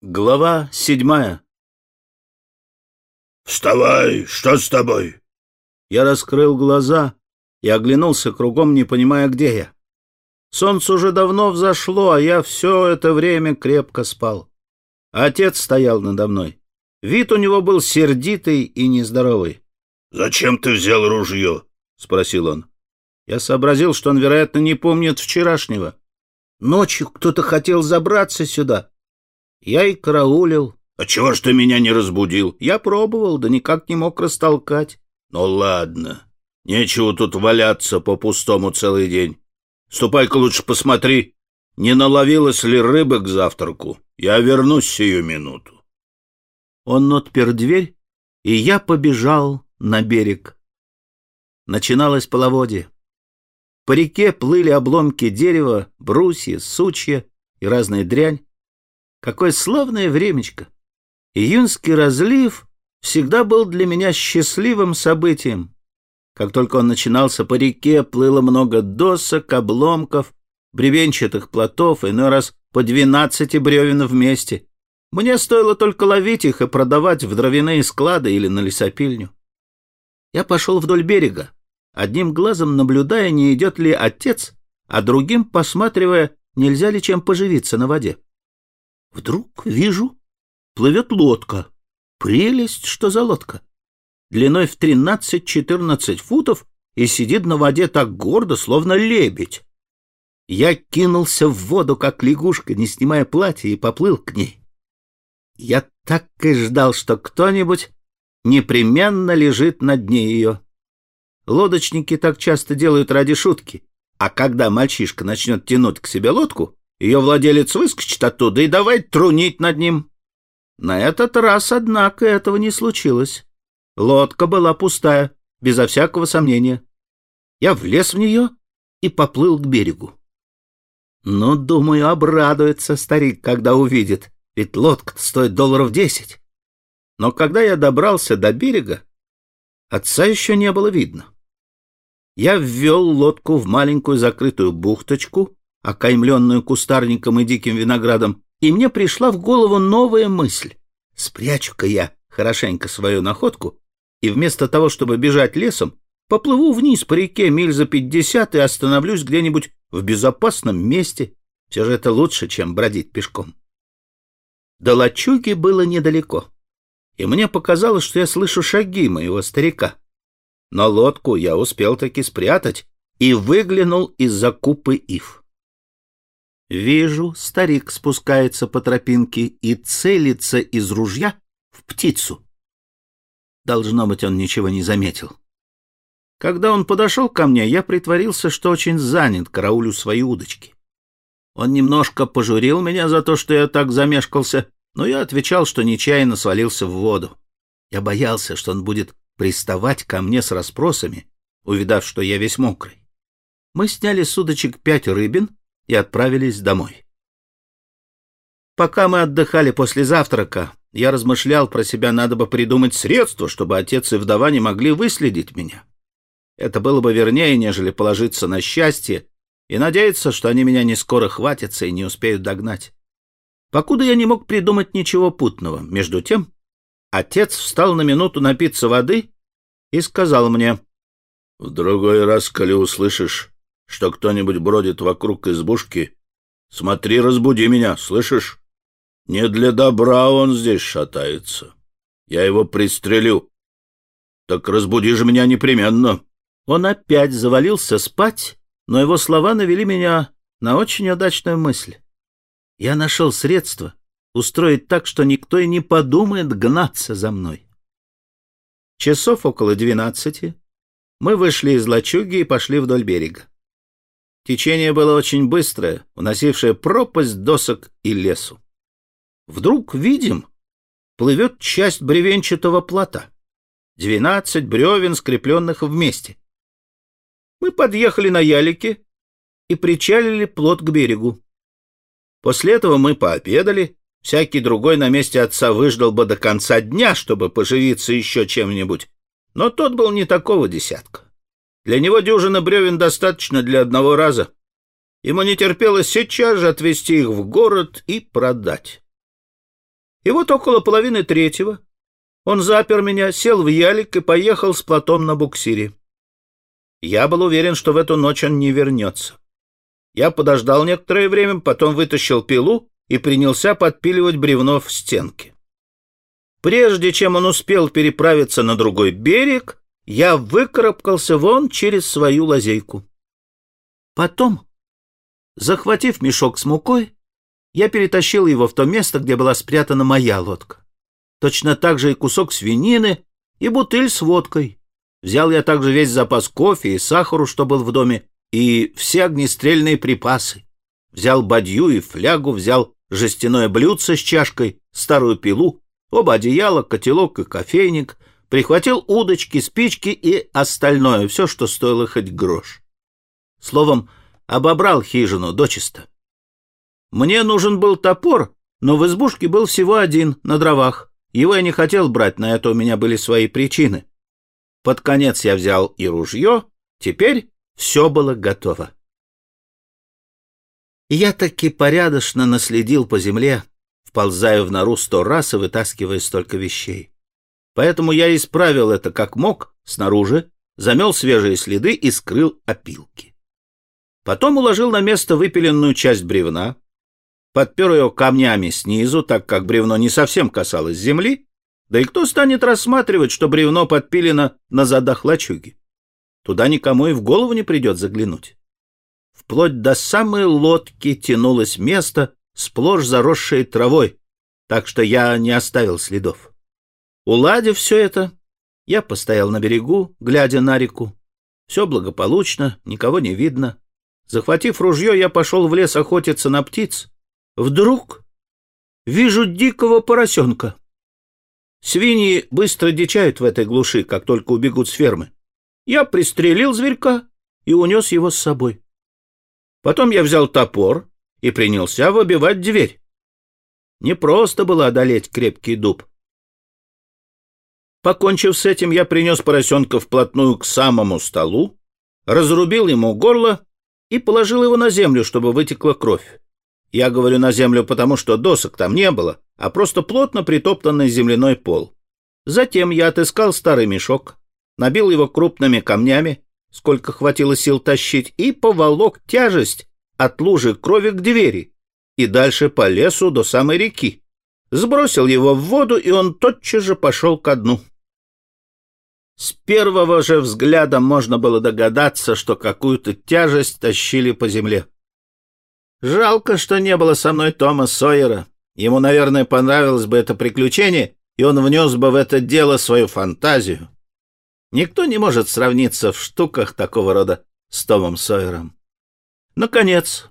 Глава седьмая. «Вставай! Что с тобой?» Я раскрыл глаза и оглянулся кругом, не понимая, где я. Солнце уже давно взошло, а я все это время крепко спал. Отец стоял надо мной. Вид у него был сердитый и нездоровый. «Зачем ты взял ружье?» — спросил он. Я сообразил, что он, вероятно, не помнит вчерашнего. Ночью кто-то хотел забраться сюда. Я и караулил. А чего ж ты меня не разбудил? Я пробовал, да никак не мог растолкать. Ну ладно, нечего тут валяться по-пустому целый день. Ступай-ка лучше посмотри, не наловилась ли рыбы к завтраку. Я вернусь сию минуту. Он отпер дверь, и я побежал на берег. Начиналось половодье. По реке плыли обломки дерева, брусья, сучья и разная дрянь. Какое славное времечко! Июньский разлив всегда был для меня счастливым событием. Как только он начинался, по реке плыло много досок, обломков, бревенчатых плотов, иной раз по двенадцати бревен вместе. Мне стоило только ловить их и продавать в дровяные склады или на лесопильню. Я пошел вдоль берега, одним глазом наблюдая, не идет ли отец, а другим посматривая, нельзя ли чем поживиться на воде. Вдруг вижу, плывет лодка. Прелесть, что за лодка! Длиной в тринадцать-четырнадцать футов и сидит на воде так гордо, словно лебедь. Я кинулся в воду, как лягушка, не снимая платья, и поплыл к ней. Я так и ждал, что кто-нибудь непременно лежит на дне ее. Лодочники так часто делают ради шутки, а когда мальчишка начнет тянуть к себе лодку, ее владелец выскочит оттуда и давай трунить над ним. На этот раз, однако, этого не случилось. Лодка была пустая, безо всякого сомнения. Я влез в нее и поплыл к берегу. Ну, думаю, обрадуется старик, когда увидит, ведь лодка стоит долларов десять. Но когда я добрался до берега, отца еще не было видно. Я ввел лодку в маленькую закрытую бухточку, окаймленную кустарником и диким виноградом, и мне пришла в голову новая мысль. Спрячу-ка я хорошенько свою находку, и вместо того, чтобы бежать лесом, поплыву вниз по реке миль за пятьдесят и остановлюсь где-нибудь в безопасном месте. Все же это лучше, чем бродить пешком. До лачуги было недалеко, и мне показалось, что я слышу шаги моего старика. Но лодку я успел таки спрятать и выглянул из-за купы ив. Вижу, старик спускается по тропинке и целится из ружья в птицу. Должно быть, он ничего не заметил. Когда он подошел ко мне, я притворился, что очень занят, караулю свои удочки. Он немножко пожурил меня за то, что я так замешкался, но я отвечал, что нечаянно свалился в воду. Я боялся, что он будет приставать ко мне с расспросами, увидав, что я весь мокрый. Мы сняли с удочек пять рыбин, и отправились домой. Пока мы отдыхали после завтрака, я размышлял про себя, надо бы придумать средства, чтобы отец и вдова не могли выследить меня. Это было бы вернее, нежели положиться на счастье и надеяться, что они меня не скоро хватятся и не успеют догнать. Покуда я не мог придумать ничего путного. Между тем, отец встал на минуту напиться воды и сказал мне, «В другой раз, коли услышишь что кто-нибудь бродит вокруг избушки, смотри, разбуди меня, слышишь? Не для добра он здесь шатается. Я его пристрелю. Так разбуди же меня непременно. Он опять завалился спать, но его слова навели меня на очень удачную мысль. Я нашел средство устроить так, что никто и не подумает гнаться за мной. Часов около двенадцати мы вышли из лачуги и пошли вдоль берега. Течение было очень быстрое, уносившее пропасть досок и лесу. Вдруг видим, плывет часть бревенчатого плота. Двенадцать бревен, скрепленных вместе. Мы подъехали на ялике и причалили плот к берегу. После этого мы пообедали. Всякий другой на месте отца выждал бы до конца дня, чтобы поживиться еще чем-нибудь. Но тот был не такого десятка. Для него дюжина бревен достаточно для одного раза. Ему не терпелось сейчас же отвезти их в город и продать. И вот около половины третьего он запер меня, сел в ялик и поехал с плотом на буксире. Я был уверен, что в эту ночь он не вернется. Я подождал некоторое время, потом вытащил пилу и принялся подпиливать бревно в стенке. Прежде чем он успел переправиться на другой берег, я выкарабкался вон через свою лазейку. Потом, захватив мешок с мукой, я перетащил его в то место, где была спрятана моя лодка. Точно так же и кусок свинины, и бутыль с водкой. Взял я также весь запас кофе и сахару, что был в доме, и все огнестрельные припасы. Взял бадью и флягу, взял жестяное блюдце с чашкой, старую пилу, оба одеяла, котелок и кофейник, прихватил удочки, спички и остальное, все, что стоило хоть грош. Словом, обобрал хижину дочисто. Мне нужен был топор, но в избушке был всего один, на дровах. Его я не хотел брать, на это у меня были свои причины. Под конец я взял и ружье, теперь все было готово. Я таки порядочно наследил по земле, вползая в нору сто раз и вытаскивая столько вещей. Поэтому я исправил это как мог снаружи, замел свежие следы и скрыл опилки. Потом уложил на место выпиленную часть бревна, подпер ее камнями снизу, так как бревно не совсем касалось земли, да и кто станет рассматривать, что бревно подпилено на задах лачуги? Туда никому и в голову не придет заглянуть. Вплоть до самой лодки тянулось место, сплошь заросшее травой, так что я не оставил следов. Уладив все это, я постоял на берегу, глядя на реку. Все благополучно, никого не видно. Захватив ружье, я пошел в лес охотиться на птиц. Вдруг вижу дикого поросенка. Свиньи быстро дичают в этой глуши, как только убегут с фермы. Я пристрелил зверька и унес его с собой. Потом я взял топор и принялся выбивать дверь. Не просто было одолеть крепкий дуб. Покончив с этим, я принес поросенка вплотную к самому столу, разрубил ему горло и положил его на землю, чтобы вытекла кровь. Я говорю на землю, потому что досок там не было, а просто плотно притоптанный земляной пол. Затем я отыскал старый мешок, набил его крупными камнями, сколько хватило сил тащить, и поволок тяжесть от лужи крови к двери и дальше по лесу до самой реки. Сбросил его в воду, и он тотчас же пошел ко дну. С первого же взгляда можно было догадаться, что какую-то тяжесть тащили по земле. Жалко, что не было со мной Тома Сойера. Ему, наверное, понравилось бы это приключение, и он внес бы в это дело свою фантазию. Никто не может сравниться в штуках такого рода с Томом Сойером. Наконец,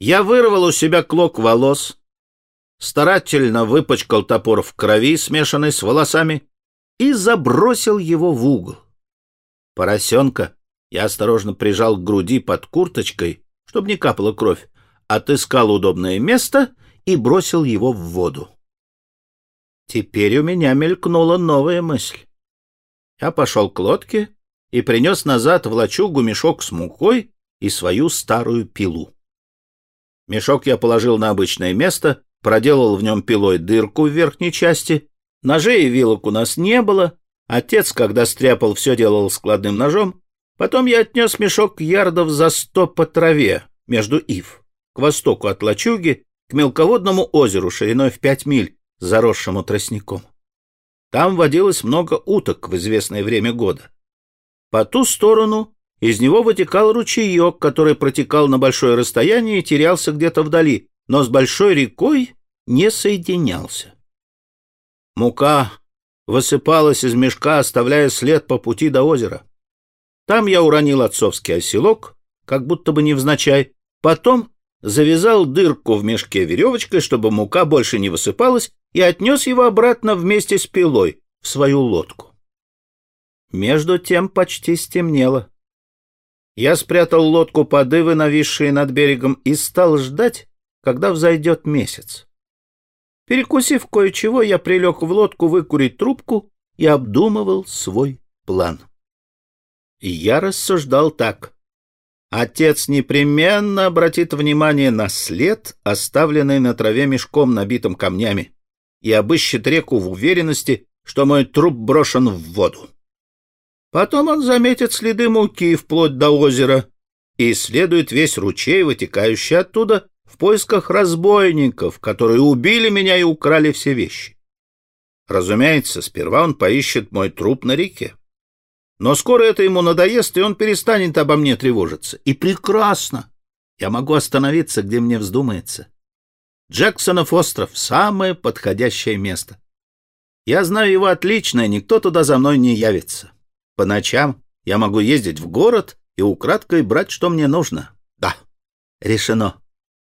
я вырвал у себя клок волос, старательно выпачкал топор в крови, смешанной с волосами, и забросил его в угол. Поросенка я осторожно прижал к груди под курточкой, чтобы не капала кровь, отыскал удобное место и бросил его в воду. Теперь у меня мелькнула новая мысль. Я пошел к лодке и принес назад в лачугу мешок с мукой и свою старую пилу. Мешок я положил на обычное место, проделал в нем пилой дырку в верхней части. Ножей и вилок у нас не было. Отец, когда стряпал, все делал складным ножом. Потом я отнес мешок ярдов за сто по траве между ив, к востоку от лачуги, к мелководному озеру шириной в пять миль, заросшему тростником. Там водилось много уток в известное время года. По ту сторону из него вытекал ручеек, который протекал на большое расстояние и терялся где-то вдали, но с большой рекой не соединялся. Мука высыпалась из мешка, оставляя след по пути до озера. Там я уронил отцовский оселок, как будто бы невзначай, потом завязал дырку в мешке веревочкой, чтобы мука больше не высыпалась, и отнес его обратно вместе с пилой в свою лодку. Между тем почти стемнело. Я спрятал лодку под ивы, нависшие над берегом, и стал ждать, когда взойдет месяц. Перекусив кое-чего, я прилег в лодку выкурить трубку и обдумывал свой план. И я рассуждал так. Отец непременно обратит внимание на след, оставленный на траве мешком, набитым камнями. и обыщет реку в уверенности, что мой труп брошен в воду. Потом он заметит следы муки вплоть до озера и исследует весь ручей, вытекающий оттуда, в поисках разбойников, которые убили меня и украли все вещи. Разумеется, сперва он поищет мой труп на реке. Но скоро это ему надоест, и он перестанет обо мне тревожиться. И прекрасно! Я могу остановиться, где мне вздумается. Джексонов остров — самое подходящее место. Я знаю его отлично, и никто туда за мной не явится. По ночам я могу ездить в город и украдкой брать, что мне нужно. Да, решено.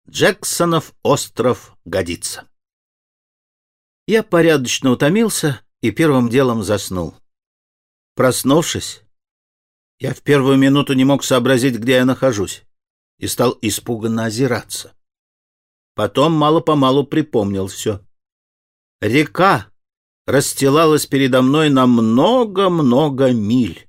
Джексонов остров годится. Я порядочно утомился и первым делом заснул. Проснувшись, я в первую минуту не мог сообразить, где я нахожусь, и стал испуганно озираться. Потом мало-помалу припомнил все. Река расстилалась передо мной на много-много миль.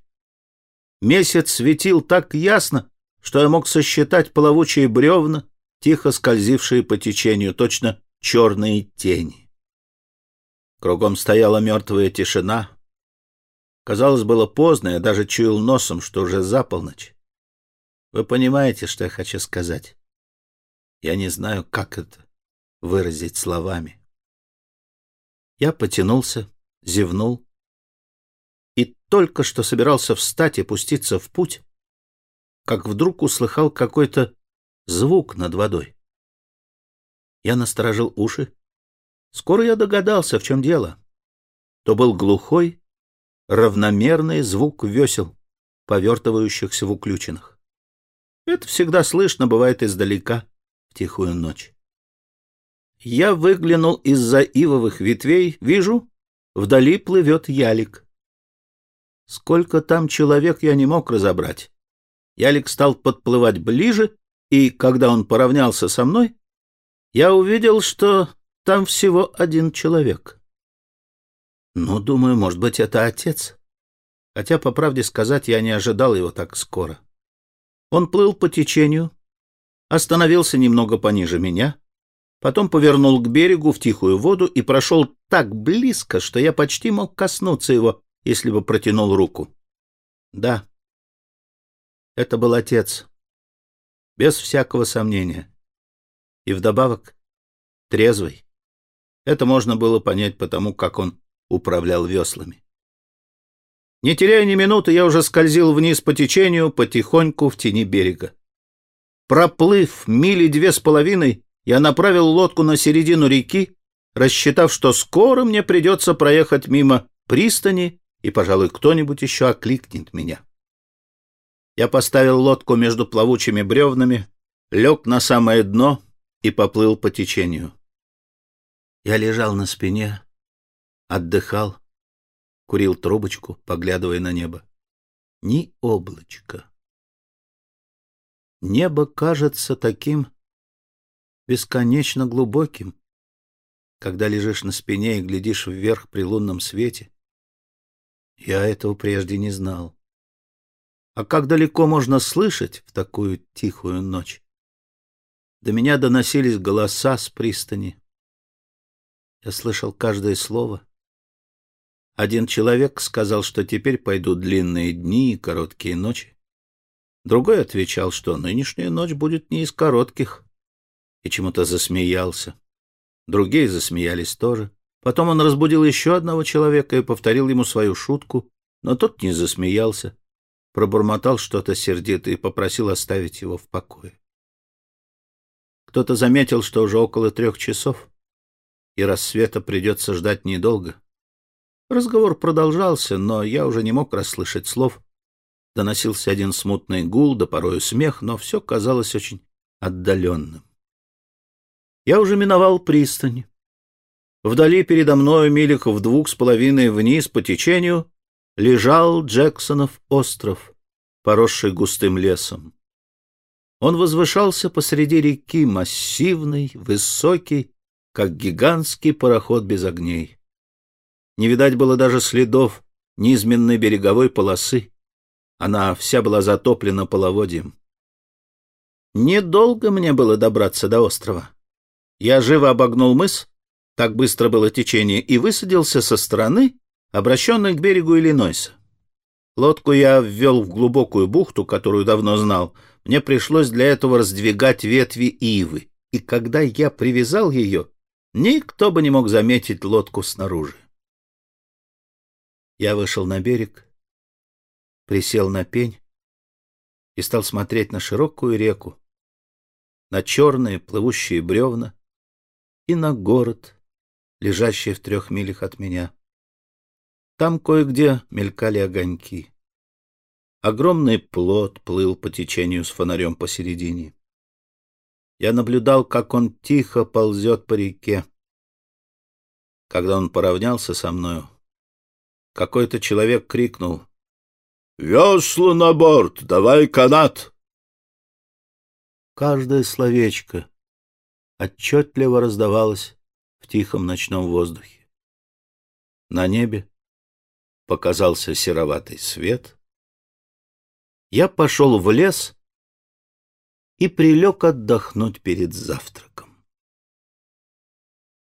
Месяц светил так ясно, что я мог сосчитать плавучие бревна, тихо скользившие по течению, точно черные тени. Кругом стояла мертвая тишина. Казалось, было поздно, я даже чуял носом, что уже за полночь. Вы понимаете, что я хочу сказать? Я не знаю, как это выразить словами. Я потянулся, зевнул и только что собирался встать и пуститься в путь, как вдруг услыхал какой-то звук над водой. Я насторожил уши. Скоро я догадался, в чем дело. То был глухой, равномерный звук весел, повертывающихся в уключенных. Это всегда слышно бывает издалека, в тихую ночь. Я выглянул из-за ивовых ветвей, вижу, вдали плывет ялик. Сколько там человек, я не мог разобрать. Ялик стал подплывать ближе, и когда он поравнялся со мной, я увидел, что там всего один человек. Ну, думаю, может быть, это отец. Хотя, по правде сказать, я не ожидал его так скоро. Он плыл по течению, остановился немного пониже меня, потом повернул к берегу в тихую воду и прошел так близко, что я почти мог коснуться его, если бы протянул руку. Да, это был отец, без всякого сомнения. И вдобавок трезвый. Это можно было понять потому, как он управлял веслами. Не теряя ни минуты, я уже скользил вниз по течению, потихоньку в тени берега. Проплыв мили две с половиной, я направил лодку на середину реки, рассчитав, что скоро мне придется проехать мимо пристани, и, пожалуй, кто-нибудь еще окликнет меня. Я поставил лодку между плавучими бревнами, лег на самое дно и поплыл по течению. Я лежал на спине, отдыхал, курил трубочку, поглядывая на небо. Ни облачка. Небо кажется таким бесконечно глубоким, когда лежишь на спине и глядишь вверх при лунном свете. Я этого прежде не знал. А как далеко можно слышать в такую тихую ночь? До меня доносились голоса с пристани. Я слышал каждое слово. Один человек сказал, что теперь пойдут длинные дни и короткие ночи. Другой отвечал, что нынешняя ночь будет не из коротких, и чему-то засмеялся. Другие засмеялись тоже. Потом он разбудил еще одного человека и повторил ему свою шутку, но тот не засмеялся, пробормотал что-то сердито и попросил оставить его в покое. Кто-то заметил, что уже около трех часов, и рассвета придется ждать недолго. Разговор продолжался, но я уже не мог расслышать слов. Доносился один смутный гул, да порою смех, но все казалось очень отдаленным. Я уже миновал пристань. Вдали передо мною, милях в двух с половиной вниз по течению, лежал Джексонов остров, поросший густым лесом. Он возвышался посреди реки, массивный, высокий, как гигантский пароход без огней. Не видать было даже следов низменной береговой полосы. Она вся была затоплена половодьем. Недолго мне было добраться до острова. Я живо обогнул мыс так быстро было течение, и высадился со стороны, обращенной к берегу Иллинойса. Лодку я ввел в глубокую бухту, которую давно знал. Мне пришлось для этого раздвигать ветви ивы, и когда я привязал ее, никто бы не мог заметить лодку снаружи. Я вышел на берег, присел на пень и стал смотреть на широкую реку, на черные плывущие бревна и на город, лежащий в трех милях от меня. Там кое-где мелькали огоньки. Огромный плот плыл по течению с фонарем посередине. Я наблюдал, как он тихо ползет по реке. Когда он поравнялся со мною, какой-то человек крикнул «Весла на борт! Давай канат!» Каждое словечко отчетливо раздавалось в тихом ночном воздухе. На небе показался сероватый свет. Я пошел в лес и прилег отдохнуть перед завтраком.